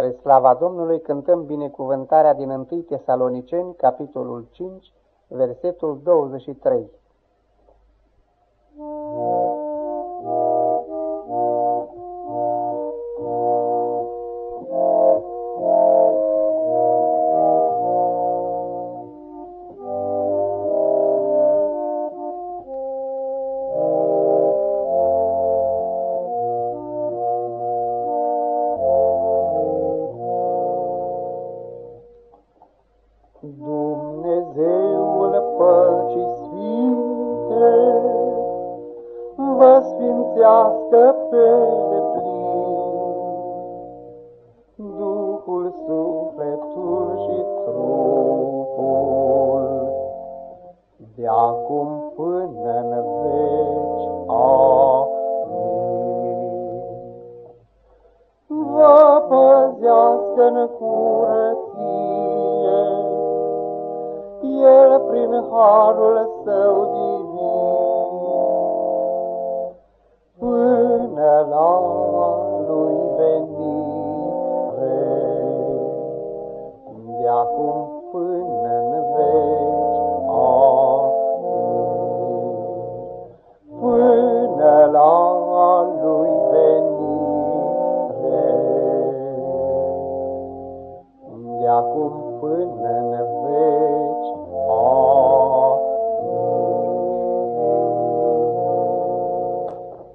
Spre slava Domnului cântăm binecuvântarea din 1 Tesaloniceni, capitolul 5, versetul 23. Vă sfințească pe deplin. Duhul, sufletul și trupul, de acum până în veci. Amin. Vă păzească în curăție, El prin harul său divin, acum până în veci.